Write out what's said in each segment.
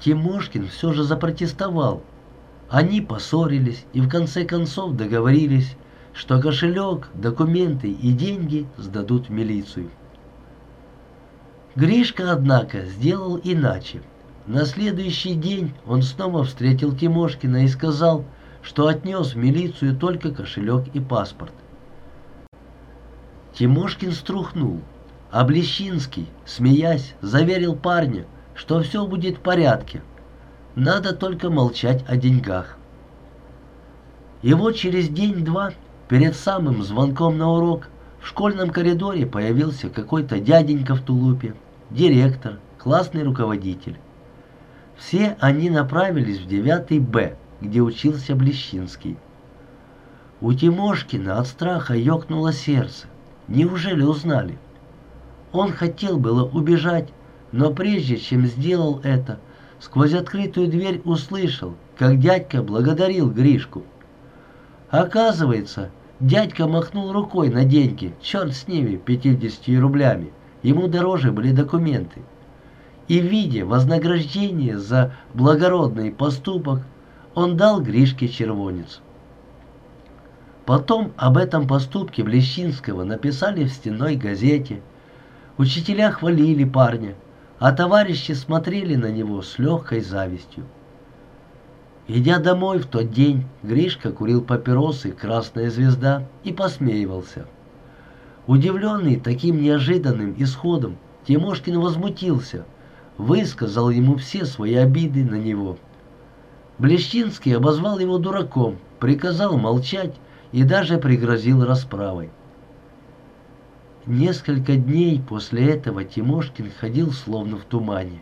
Тимошкин все же запротестовал. Они поссорились и в конце концов договорились, что кошелек, документы и деньги сдадут в милицию. Гришка, однако, сделал иначе. На следующий день он снова встретил Тимошкина и сказал, что отнес в милицию только кошелек и паспорт. Тимошкин струхнул, а Блещинский, смеясь, заверил парня, что все будет в порядке. Надо только молчать о деньгах. И вот через день-два, перед самым звонком на урок, в школьном коридоре появился какой-то дяденька в тулупе, директор, классный руководитель. Все они направились в 9 Б, где учился Блещинский. У Тимошкина от страха ёкнуло сердце. Неужели узнали? Он хотел было убежать, но прежде чем сделал это, сквозь открытую дверь услышал, как дядька благодарил Гришку. Оказывается, дядька махнул рукой на деньги, черт с ними, 50 рублями. Ему дороже были документы. И в виде вознаграждения за благородный поступок он дал Гришке червонец. Потом об этом поступке Блещинского написали в стенной газете. Учителя хвалили парня, а товарищи смотрели на него с легкой завистью. Идя домой в тот день, Гришка курил папиросы «Красная звезда» и посмеивался. Удивленный таким неожиданным исходом, Тимошкин возмутился, высказал ему все свои обиды на него. Блещинский обозвал его дураком, приказал молчать и даже пригрозил расправой. Несколько дней после этого Тимошкин ходил словно в тумане.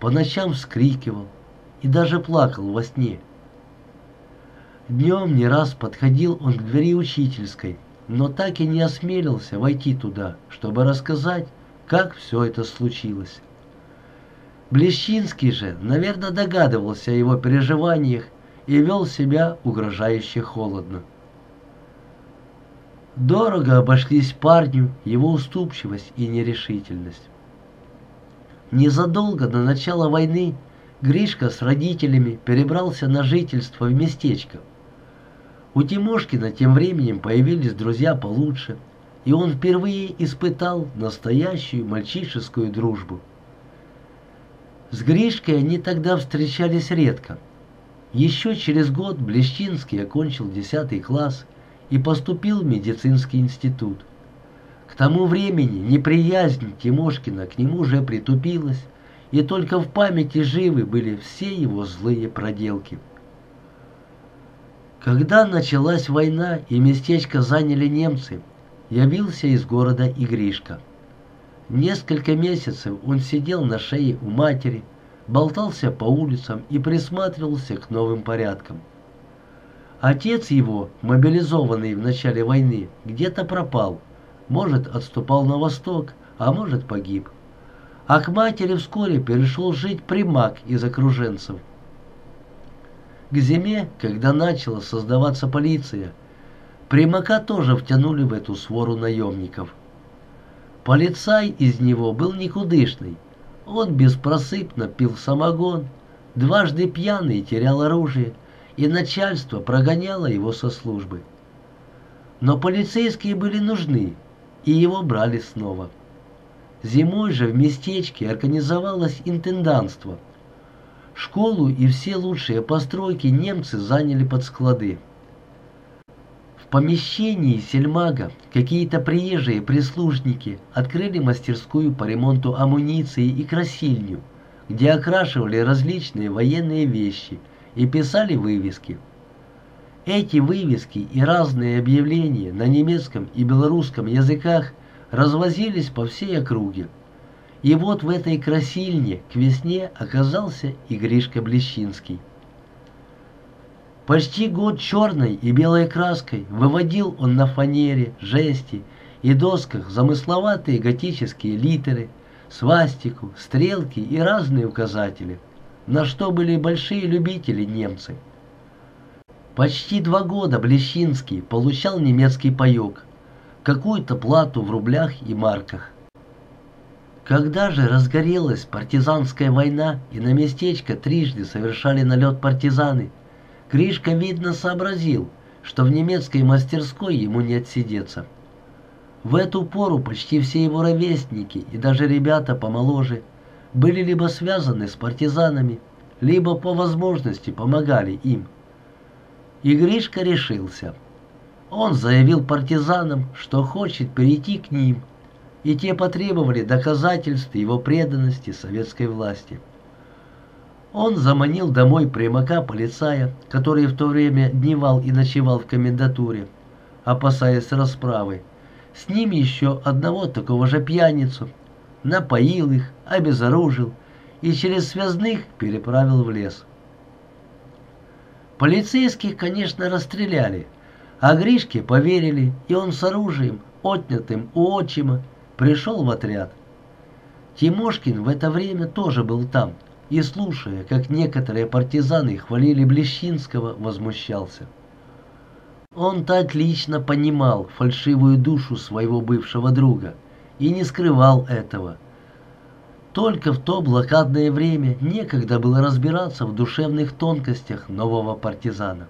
По ночам вскрикивал и даже плакал во сне. Днем не раз подходил он к двери учительской, но так и не осмелился войти туда, чтобы рассказать, как все это случилось. Блещинский же, наверное, догадывался о его переживаниях и вел себя угрожающе холодно. Дорого обошлись парню его уступчивость и нерешительность. Незадолго до начала войны Гришка с родителями перебрался на жительство в местечко. У Тимошкина тем временем появились друзья получше, и он впервые испытал настоящую мальчишескую дружбу. С Гришкой они тогда встречались редко. Еще через год Блещинский окончил 10 класс – и поступил в медицинский институт. К тому времени неприязнь Тимошкина к нему уже притупилась, и только в памяти живы были все его злые проделки. Когда началась война и местечко заняли немцы, явился из города и Гришка. Несколько месяцев он сидел на шее у матери, болтался по улицам и присматривался к новым порядкам. Отец его, мобилизованный в начале войны, где-то пропал. Может, отступал на восток, а может, погиб. А к матери вскоре перешел жить примак из окруженцев. К зиме, когда начала создаваться полиция, примака тоже втянули в эту свору наемников. Полицай из него был никудышный. Он беспросыпно пил самогон, дважды пьяный терял оружие – и начальство прогоняло его со службы. Но полицейские были нужны, и его брали снова. Зимой же в местечке организовалось интенданство. Школу и все лучшие постройки немцы заняли под склады. В помещении сельмага какие-то приезжие прислужники открыли мастерскую по ремонту амуниции и красильню, где окрашивали различные военные вещи – и писали вывески. Эти вывески и разные объявления на немецком и белорусском языках развозились по всей округе. И вот в этой красильне к весне оказался и Гришка Блещинский. Почти год черной и белой краской выводил он на фанере, жести и досках замысловатые готические литеры, свастику, стрелки и разные указатели – на что были большие любители немцы. Почти два года Блещинский получал немецкий паёк, какую-то плату в рублях и марках. Когда же разгорелась партизанская война и на местечко трижды совершали налет партизаны, Гришка, видно, сообразил, что в немецкой мастерской ему не отсидеться. В эту пору почти все его ровесники и даже ребята помоложе были либо связаны с партизанами, либо по возможности помогали им. И Гришка решился. Он заявил партизанам, что хочет перейти к ним, и те потребовали доказательств его преданности советской власти. Он заманил домой примака полицая, который в то время дневал и ночевал в комендатуре, опасаясь расправы. С ним еще одного такого же пьяницу. Напоил их, обезоружил и через связных переправил в лес. Полицейских, конечно, расстреляли, а Гришке поверили, и он с оружием, отнятым у отчима, пришел в отряд. Тимошкин в это время тоже был там – и, слушая, как некоторые партизаны хвалили Блещинского, возмущался. Он-то отлично понимал фальшивую душу своего бывшего друга и не скрывал этого. Только в то блокадное время некогда было разбираться в душевных тонкостях нового партизана.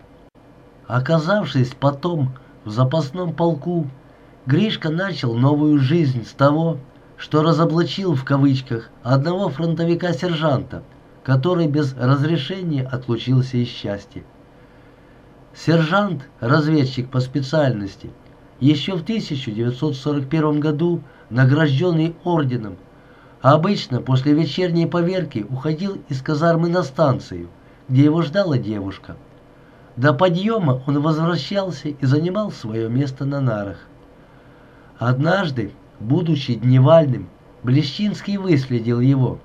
Оказавшись потом в запасном полку, Гришка начал новую жизнь с того, что разоблачил в кавычках одного фронтовика-сержанта, который без разрешения отлучился из счастья. Сержант, разведчик по специальности, еще в 1941 году награжденный орденом, обычно после вечерней поверки уходил из казармы на станцию, где его ждала девушка. До подъема он возвращался и занимал свое место на нарах. Однажды Будучи дневальным, Блещинский выследил его.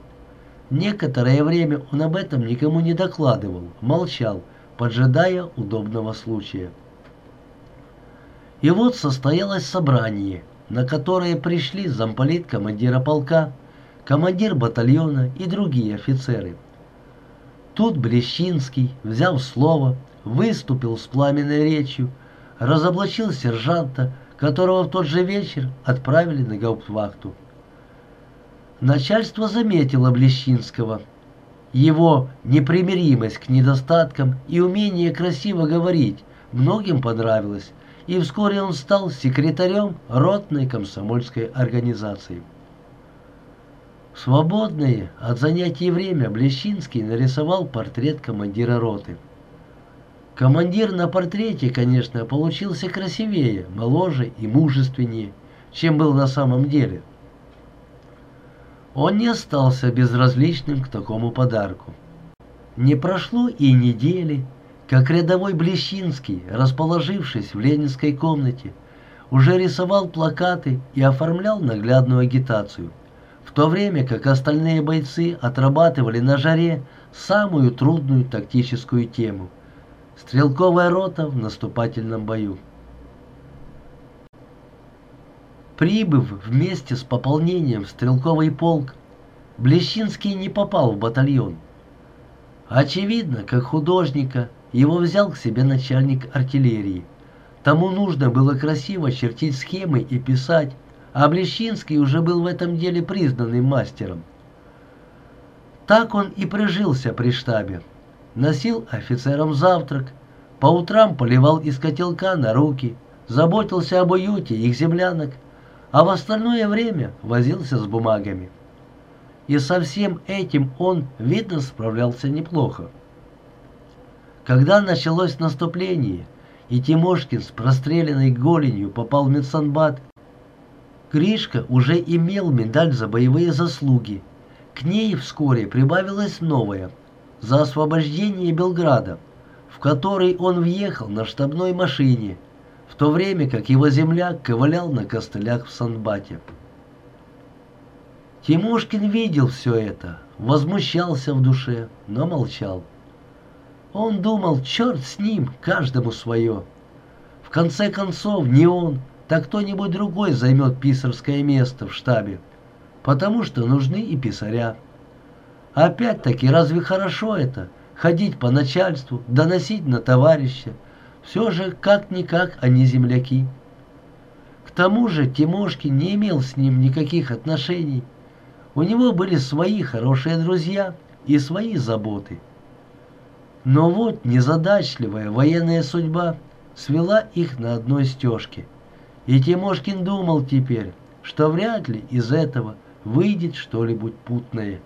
Некоторое время он об этом никому не докладывал, молчал, поджидая удобного случая. И вот состоялось собрание, на которое пришли замполит командира полка, командир батальона и другие офицеры. Тут Блещинский, взяв слово, выступил с пламенной речью, разоблачил сержанта, которого в тот же вечер отправили на гауптвахту. Начальство заметило Блещинского. Его непримиримость к недостаткам и умение красиво говорить многим понравилось, и вскоре он стал секретарем ротной комсомольской организации. В свободное от занятий время Блещинский нарисовал портрет командира роты. Командир на портрете, конечно, получился красивее, моложе и мужественнее, чем был на самом деле. Он не остался безразличным к такому подарку. Не прошло и недели, как рядовой Блещинский, расположившись в ленинской комнате, уже рисовал плакаты и оформлял наглядную агитацию, в то время как остальные бойцы отрабатывали на жаре самую трудную тактическую тему – Стрелковая рота в наступательном бою. Прибыв вместе с пополнением в стрелковый полк, Блещинский не попал в батальон. Очевидно, как художника, его взял к себе начальник артиллерии. Тому нужно было красиво чертить схемы и писать, а Блещинский уже был в этом деле признанным мастером. Так он и прижился при штабе носил офицерам завтрак, по утрам поливал из котелка на руки, заботился об уюте их землянок, а в остальное время возился с бумагами. И со всем этим он, видно, справлялся неплохо. Когда началось наступление, и Тимошкин с простреленной голенью попал в медсанбат, Гришка уже имел медаль за боевые заслуги. К ней вскоре прибавилась новая – за освобождение Белграда, в который он въехал на штабной машине, в то время как его земляк ковылял на костылях в Санбате. Тимошкин видел все это, возмущался в душе, но молчал. Он думал, черт с ним, каждому свое. В конце концов, не он, так кто-нибудь другой займет писарское место в штабе, потому что нужны и писаря. Опять-таки, разве хорошо это? Ходить по начальству, доносить на товарища. Все же, как-никак, они земляки. К тому же Тимошкин не имел с ним никаких отношений. У него были свои хорошие друзья и свои заботы. Но вот незадачливая военная судьба свела их на одной стежке. И Тимошкин думал теперь, что вряд ли из этого выйдет что-нибудь путное.